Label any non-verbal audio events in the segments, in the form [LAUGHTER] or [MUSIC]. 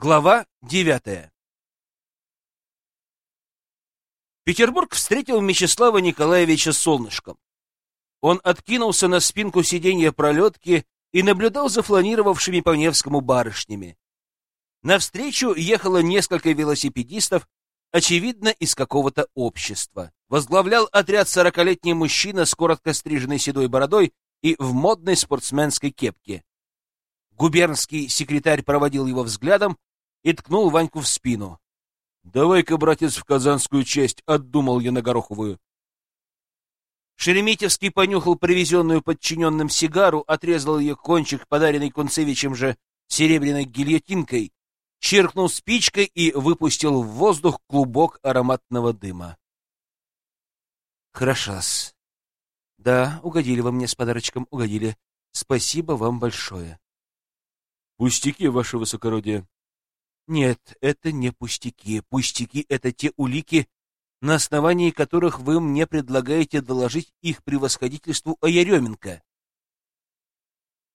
Глава девятая Петербург встретил Мечислава Николаевича солнышком. Он откинулся на спинку сиденья пролетки и наблюдал за фланировавшими по Невскому барышнями. Навстречу ехало несколько велосипедистов, очевидно, из какого-то общества. Возглавлял отряд сорокалетний мужчина с коротко стриженной седой бородой и в модной спортсменской кепке. Губернский секретарь проводил его взглядом и ткнул Ваньку в спину. — Давай-ка, братец, в казанскую часть, — отдумал я на Гороховую. Шереметьевский понюхал привезенную подчиненным сигару, отрезал ее кончик, подаренный Кунцевичем же серебряной гильотинкой, чиркнул спичкой и выпустил в воздух клубок ароматного дыма. Хорошо-с. Да, угодили вы мне с подарочком, угодили. Спасибо вам большое. Пустяки, ваше высокородие. Нет, это не пустяки. Пустяки — это те улики, на основании которых вы мне предлагаете доложить их превосходительству о Еременко.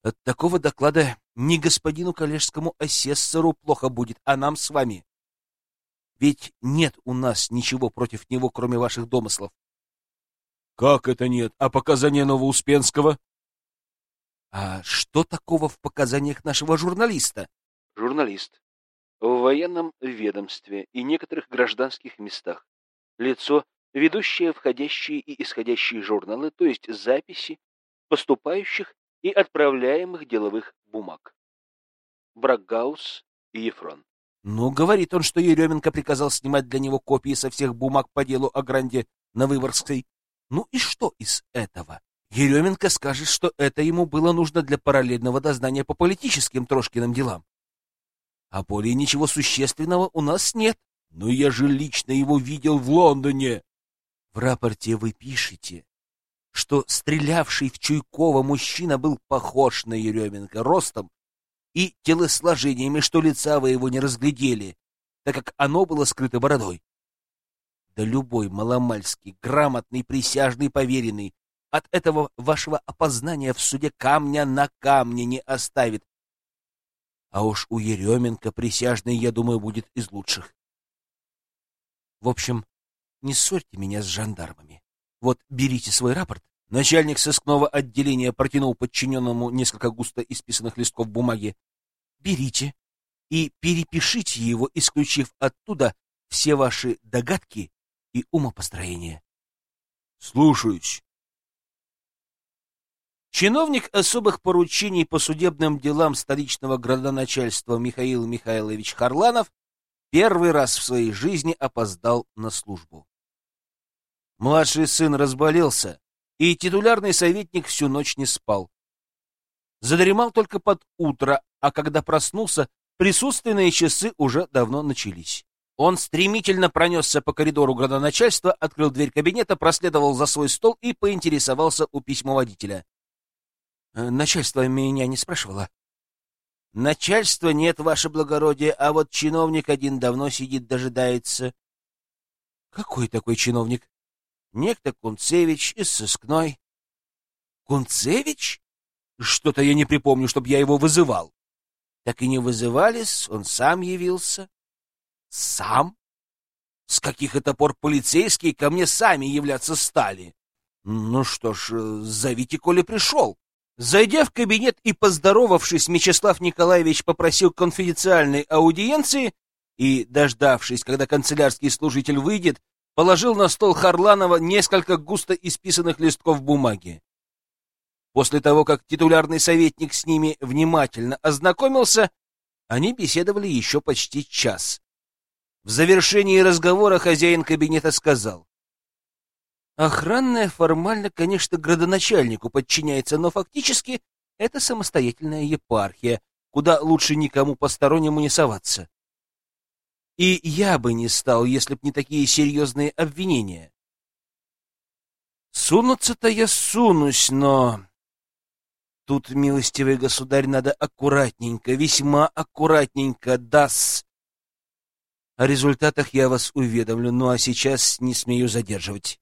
От такого доклада не господину коллежскому асессору плохо будет, а нам с вами. Ведь нет у нас ничего против него, кроме ваших домыслов. Как это нет? А показания Новоуспенского? А что такого в показаниях нашего журналиста? Журналист. В военном ведомстве и некоторых гражданских местах. Лицо, ведущее входящие и исходящие журналы, то есть записи поступающих и отправляемых деловых бумаг. Бракгаус и Ефрон. Ну, говорит он, что Еременко приказал снимать для него копии со всех бумаг по делу о Гранде на Выборгской. Ну и что из этого? Еременко скажет, что это ему было нужно для параллельного дознания по политическим Трошкиным делам. А более ничего существенного у нас нет. Но я же лично его видел в Лондоне. В рапорте вы пишете, что стрелявший в Чуйкова мужчина был похож на Еременко ростом и телосложениями, что лица вы его не разглядели, так как оно было скрыто бородой. Да любой маломальский, грамотный, присяжный, поверенный от этого вашего опознания в суде камня на камне не оставит. А уж у Еременко присяжный, я думаю, будет из лучших. В общем, не ссорьте меня с жандармами. Вот берите свой рапорт. Начальник сыскного отделения протянул подчиненному несколько густо исписанных листков бумаги. Берите и перепишите его, исключив оттуда все ваши догадки и умопостроения. Слушаюсь. Чиновник особых поручений по судебным делам столичного градоначальства Михаил Михайлович Харланов первый раз в своей жизни опоздал на службу. Младший сын разболелся, и титулярный советник всю ночь не спал. Задремал только под утро, а когда проснулся, присутственные часы уже давно начались. Он стремительно пронесся по коридору градоначальства, открыл дверь кабинета, проследовал за свой стол и поинтересовался у письмоводителя. «Э, «Начальство меня не спрашивало», Начальства нет, ваше благородие, а вот чиновник один давно сидит, дожидается. Какой такой чиновник? Некто Кунцевич из сыскной. Кунцевич? Что-то я не припомню, чтобы я его вызывал. Так и не вызывались, он сам явился. Сам? С каких это пор полицейские ко мне сами являться стали? Ну что ж, зовите, коли пришел. Зайдя в кабинет и поздоровавшись, Мечислав Николаевич попросил конфиденциальной аудиенции и, дождавшись, когда канцелярский служитель выйдет, положил на стол Харланова несколько густо исписанных листков бумаги. После того, как титулярный советник с ними внимательно ознакомился, они беседовали еще почти час. В завершении разговора хозяин кабинета сказал. Охранная формально, конечно, градоначальнику подчиняется, но фактически это самостоятельная епархия, куда лучше никому постороннему не соваться. И я бы не стал, если б не такие серьезные обвинения. Сунуться-то я сунусь, но... Тут, милостивый государь, надо аккуратненько, весьма аккуратненько, дас. О результатах я вас уведомлю, ну а сейчас не смею задерживать.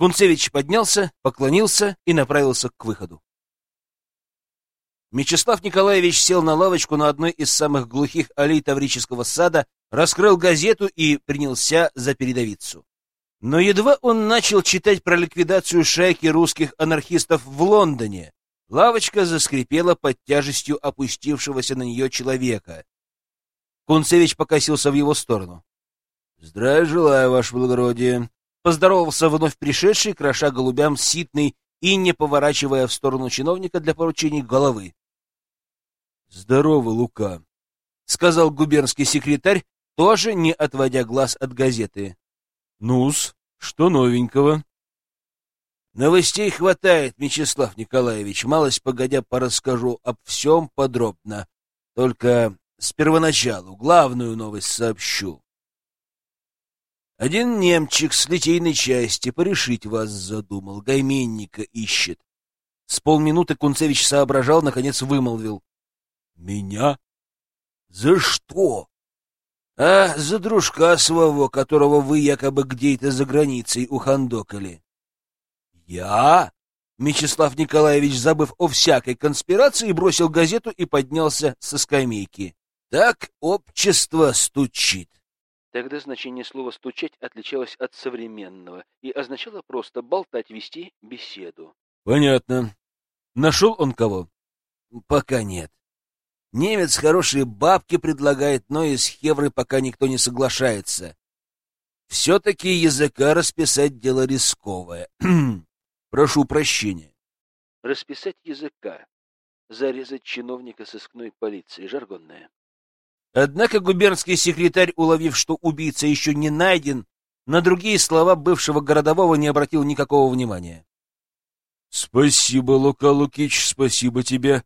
Кунцевич поднялся, поклонился и направился к выходу. Мечислав Николаевич сел на лавочку на одной из самых глухих аллей Таврического сада, раскрыл газету и принялся за передовицу. Но едва он начал читать про ликвидацию шайки русских анархистов в Лондоне, лавочка заскрипела под тяжестью опустившегося на нее человека. Кунцевич покосился в его сторону. — Здравия желаю, ваше благородие! — поздоровался вновь пришедший, кроша голубям ситный и не поворачивая в сторону чиновника для поручений головы. Здорово, Лука, сказал губернский секретарь, тоже не отводя глаз от газеты. Нус, что новенького? Новостей хватает, Мечислав Николаевич. Малость погодя порасскажу об всем подробно. Только с первоначалу главную новость сообщу. Один немчик с литейной части порешить вас задумал, гайменника ищет. С полминуты Кунцевич соображал, наконец вымолвил. Меня? За что? А за дружка своего, которого вы якобы где-то за границей ухандокали. Я? Мечислав Николаевич, забыв о всякой конспирации, бросил газету и поднялся со скамейки. Так общество стучит. Тогда значение слова «стучать» отличалось от современного и означало просто болтать, вести беседу. Понятно. Нашел он кого? Пока нет. Немец хорошие бабки предлагает, но из Хевры пока никто не соглашается. Все-таки языка расписать дело рисковое. [CLEARS THROAT] Прошу прощения. Расписать языка. Зарезать чиновника сыскной полиции. Жаргонное. Однако губернский секретарь, уловив, что убийца еще не найден, на другие слова бывшего городового не обратил никакого внимания. — Спасибо, Лука Лукич, спасибо тебе.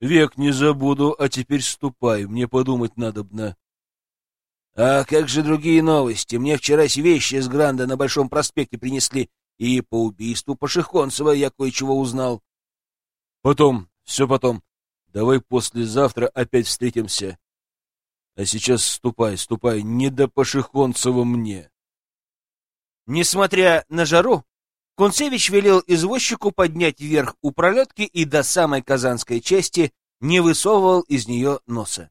Век не забуду, а теперь ступай, мне подумать надобно. А как же другие новости? Мне вчера вещи из Гранда на Большом проспекте принесли, и по убийству Пашихонцева я кое-чего узнал. Потом, все потом. Давай послезавтра опять встретимся. А сейчас ступай, ступай, не до Пашихонцева мне. Несмотря на жару, Кунцевич велел извозчику поднять вверх у пролетки и до самой казанской части не высовывал из нее носа.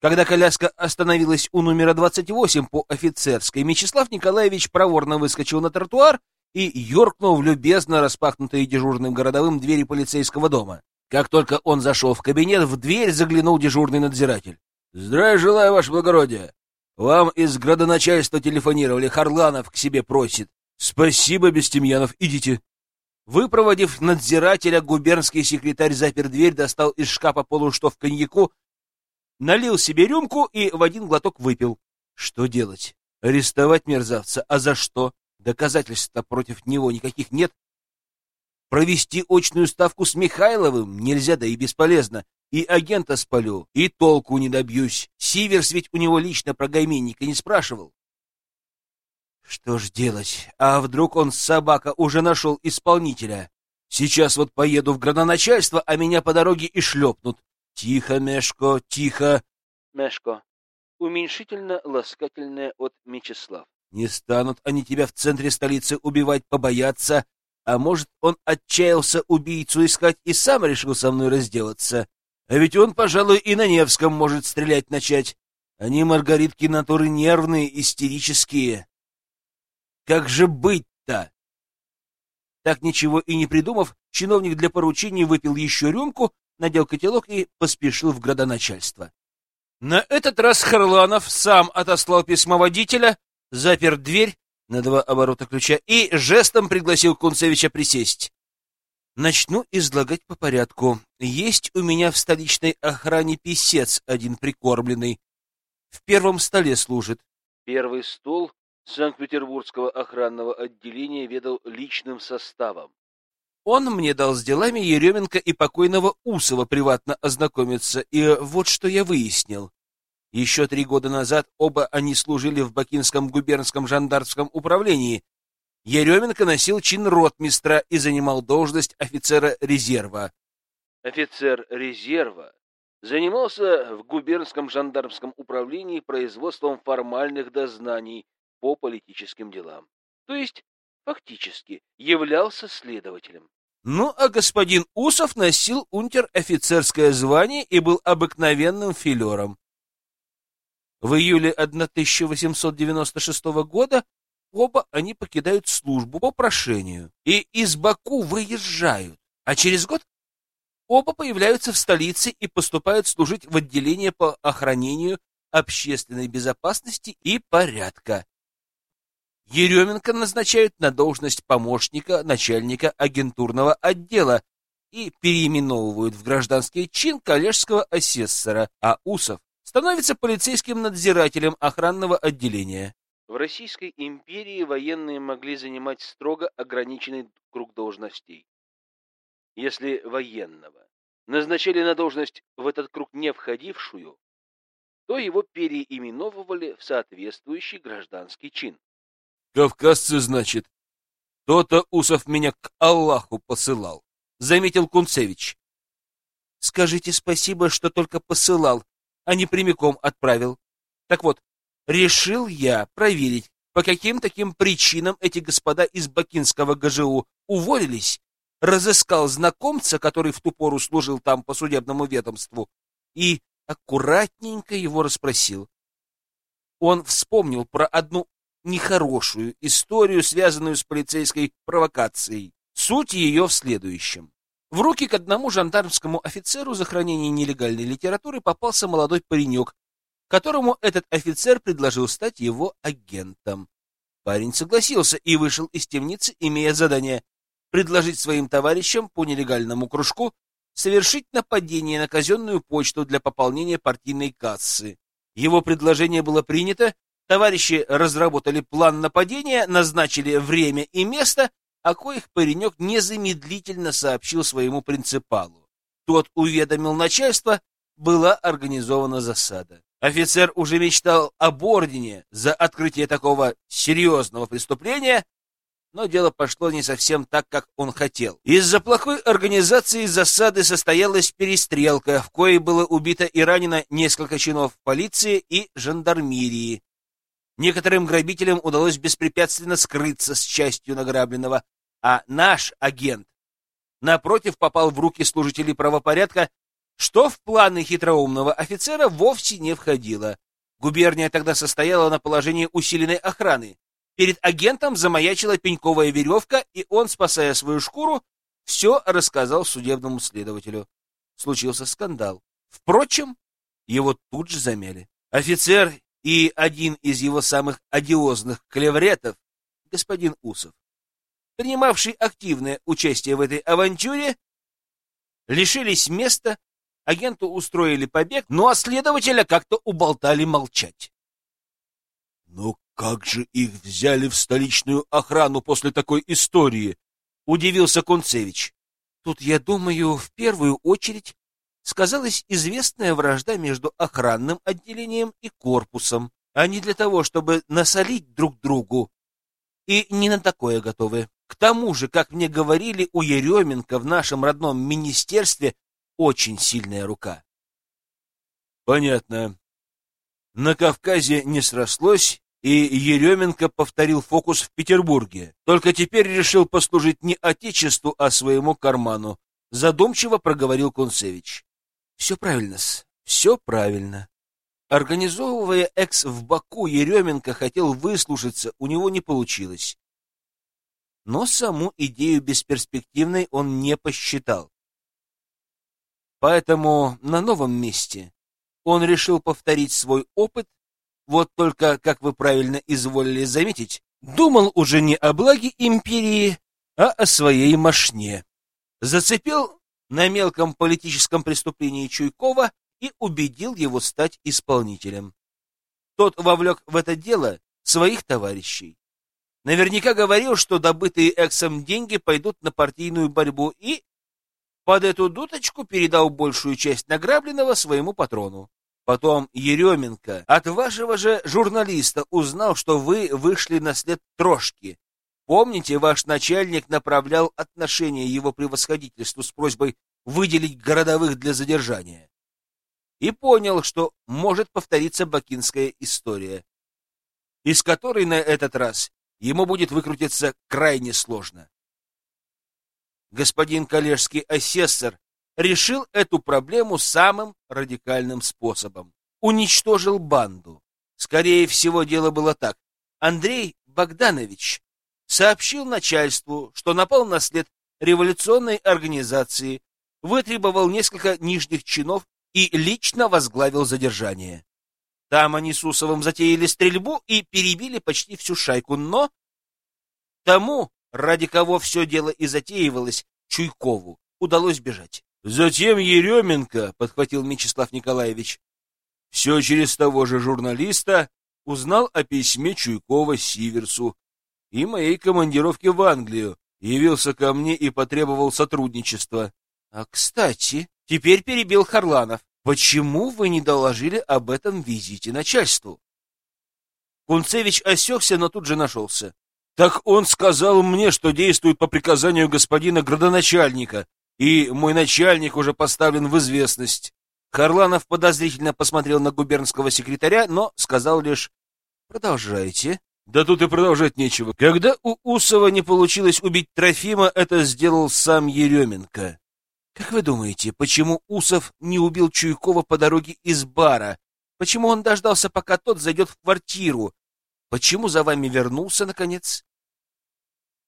Когда коляска остановилась у номера 28 по офицерской, Мечислав Николаевич проворно выскочил на тротуар и юркнул в любезно распахнутые дежурным городовым двери полицейского дома. Как только он зашел в кабинет, в дверь заглянул дежурный надзиратель. — Здравия желаю, ваше благородие! Вам из градоначальства телефонировали, Харланов к себе просит. Спасибо, Бестемьянов, идите. Выпроводив надзирателя, губернский секретарь запер дверь, достал из шкафа полуштов коньяку, налил себе рюмку и в один глоток выпил. Что делать? Арестовать мерзавца? А за что? Доказательств-то против него никаких нет. Провести очную ставку с Михайловым нельзя, да и бесполезно. И агента спалю, и толку не добьюсь. Сиверс ведь у него лично про гайменника не спрашивал. Что ж делать? А вдруг он, собака, уже нашел исполнителя? Сейчас вот поеду в градоначальство, а меня по дороге и шлепнут. Тихо, Мешко, тихо. Мешко. Уменьшительно-ласкательное от Мечислав. Не станут они тебя в центре столицы убивать, побояться. А может, он отчаялся убийцу искать и сам решил со мной разделаться. А ведь он, пожалуй, и на Невском может стрелять начать. Они, Маргаритки, натуры нервные, истерические. Как же быть-то? Так ничего и не придумав, чиновник для поручений выпил еще рюмку, надел котелок и поспешил в градоначальство. На этот раз Харланов сам отослал письмо водителя, запер дверь на два оборота ключа и жестом пригласил Кунцевича присесть. Начну излагать по порядку. Есть у меня в столичной охране писец один прикормленный. В первом столе служит. Первый стол Санкт-Петербургского охранного отделения ведал личным составом. Он мне дал с делами Еременко и покойного Усова приватно ознакомиться, и вот что я выяснил. Еще три года назад оба они служили в Бакинском губернском жандармском управлении. Еременко носил чин ротмистра и занимал должность офицера резерва. Офицер резерва занимался в губернском жандармском управлении производством формальных дознаний по политическим делам. То есть, фактически, являлся следователем. Ну, а господин Усов носил унтер-офицерское звание и был обыкновенным филером. В июле 1896 года оба они покидают службу по прошению и из Баку выезжают, а через год оба появляются в столице и поступают служить в отделение по охранению общественной безопасности и порядка. Еременко назначают на должность помощника начальника агентурного отдела и переименовывают в гражданский чин коллежского асессора, а Усов становится полицейским надзирателем охранного отделения. В Российской империи военные могли занимать строго ограниченный круг должностей. Если военного назначали на должность в этот круг не входившую, то его переименовывали в соответствующий гражданский чин. Кавказцы, значит. То-то Усов меня к Аллаху посылал, заметил Кунцевич. Скажите спасибо, что только посылал, а не прямиком отправил. Так вот, решил я проверить, по каким таким причинам эти господа из Бакинского ГЖУ уволились, разыскал знакомца, который в ту пору служил там по судебному ведомству, и аккуратненько его расспросил. Он вспомнил про одну нехорошую историю, связанную с полицейской провокацией. Суть ее в следующем. В руки к одному жандармскому офицеру за хранение нелегальной литературы попался молодой паренек, которому этот офицер предложил стать его агентом. Парень согласился и вышел из темницы, имея задание предложить своим товарищам по нелегальному кружку совершить нападение на казенную почту для пополнения партийной кассы. Его предложение было принято, Товарищи разработали план нападения, назначили время и место, о коих паренек незамедлительно сообщил своему принципалу. Тот уведомил начальство, была организована засада. Офицер уже мечтал об ордене за открытие такого серьезного преступления, но дело пошло не совсем так, как он хотел. Из-за плохой организации засады состоялась перестрелка, в коей было убито и ранено несколько чинов полиции и жандармерии. Некоторым грабителям удалось беспрепятственно скрыться с частью награбленного, а наш агент, напротив, попал в руки служителей правопорядка, что в планы хитроумного офицера вовсе не входило. Губерния тогда состояла на положении усиленной охраны. Перед агентом замаячила пеньковая веревка, и он, спасая свою шкуру, все рассказал судебному следователю. Случился скандал. Впрочем, его тут же замяли. Офицер и один из его самых одиозных клевретов, господин Усов, принимавший активное участие в этой авантюре, лишились места, агенту устроили побег, ну а следователя как-то уболтали молчать. «Но как же их взяли в столичную охрану после такой истории?» — удивился Концевич. «Тут, я думаю, в первую очередь сказалась известная вражда между охранным отделением и корпусом, а не для того, чтобы насолить друг другу. И не на такое готовы. К тому же, как мне говорили, у Еременко в нашем родном министерстве очень сильная рука. Понятно. На Кавказе не срослось, и Еременко повторил фокус в Петербурге. Только теперь решил послужить не отечеству, а своему карману. Задумчиво проговорил Кунцевич. Все правильно -с. все правильно. Организовывая экс в Баку, Еременко хотел выслушаться, у него не получилось. Но саму идею бесперспективной он не посчитал. Поэтому на новом месте он решил повторить свой опыт, вот только, как вы правильно изволили заметить, думал уже не о благе империи, а о своей мошне. Зацепил на мелком политическом преступлении Чуйкова и убедил его стать исполнителем. Тот вовлек в это дело своих товарищей. Наверняка говорил, что добытые Эксом деньги пойдут на партийную борьбу и под эту дуточку передал большую часть награбленного своему патрону. Потом Еременко от вашего же журналиста узнал, что вы вышли на след Трошки Помните, ваш начальник направлял отношение его превосходительству с просьбой выделить городовых для задержания. И понял, что может повториться бакинская история, из которой на этот раз ему будет выкрутиться крайне сложно. Господин коллежский асессор решил эту проблему самым радикальным способом. Уничтожил банду. Скорее всего, дело было так. Андрей Богданович сообщил начальству, что напал на след революционной организации, вытребовал несколько нижних чинов и лично возглавил задержание. Там они с Усовым затеяли стрельбу и перебили почти всю шайку, но тому, ради кого все дело и затеивалось, Чуйкову, удалось бежать. Затем Еременко, — подхватил Мечислав Николаевич, — все через того же журналиста узнал о письме Чуйкова Сиверсу и моей командировке в Англию, явился ко мне и потребовал сотрудничества. А, кстати, теперь перебил Харланов. Почему вы не доложили об этом визите начальству? Кунцевич осекся, но тут же нашелся. Так он сказал мне, что действует по приказанию господина градоначальника, и мой начальник уже поставлен в известность. Харланов подозрительно посмотрел на губернского секретаря, но сказал лишь «Продолжайте». Да тут и продолжать нечего. Когда у Усова не получилось убить Трофима, это сделал сам Еременко. Как вы думаете, почему Усов не убил Чуйкова по дороге из бара? Почему он дождался, пока тот зайдет в квартиру? Почему за вами вернулся, наконец?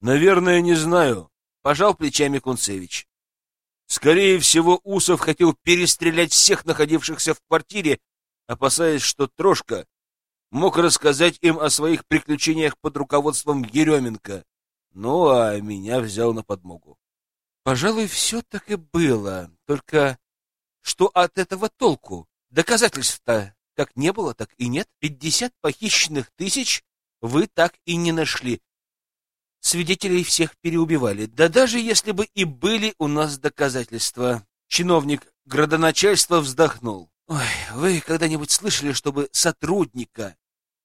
Наверное, не знаю, пожал плечами Кунцевич. Скорее всего, Усов хотел перестрелять всех находившихся в квартире, опасаясь, что Трошка мог рассказать им о своих приключениях под руководством Еременко. Ну, а меня взял на подмогу. Пожалуй, все так и было. Только что от этого толку? Доказательств-то как не было, так и нет. Пятьдесят похищенных тысяч вы так и не нашли. Свидетелей всех переубивали. Да даже если бы и были у нас доказательства. Чиновник градоначальства вздохнул. Ой, вы когда-нибудь слышали, чтобы сотрудника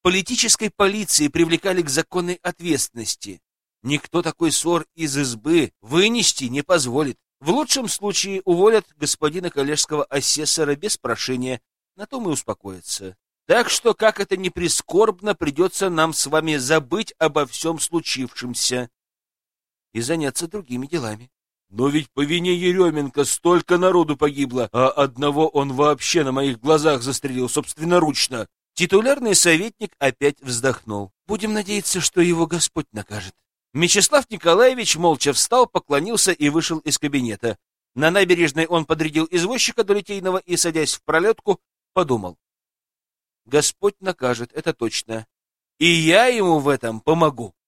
политической полиции привлекали к законной ответственности? Никто такой ссор из избы вынести не позволит. В лучшем случае уволят господина коллежского асессора без прошения, на том и успокоится. Так что, как это ни прискорбно, придется нам с вами забыть обо всем случившемся и заняться другими делами. Но ведь по вине Еременко столько народу погибло, а одного он вообще на моих глазах застрелил собственноручно. Титулярный советник опять вздохнул. Будем надеяться, что его Господь накажет. Мечислав Николаевич молча встал, поклонился и вышел из кабинета. На набережной он подрядил извозчика до Литейного и, садясь в пролетку, подумал. Господь накажет, это точно. И я ему в этом помогу.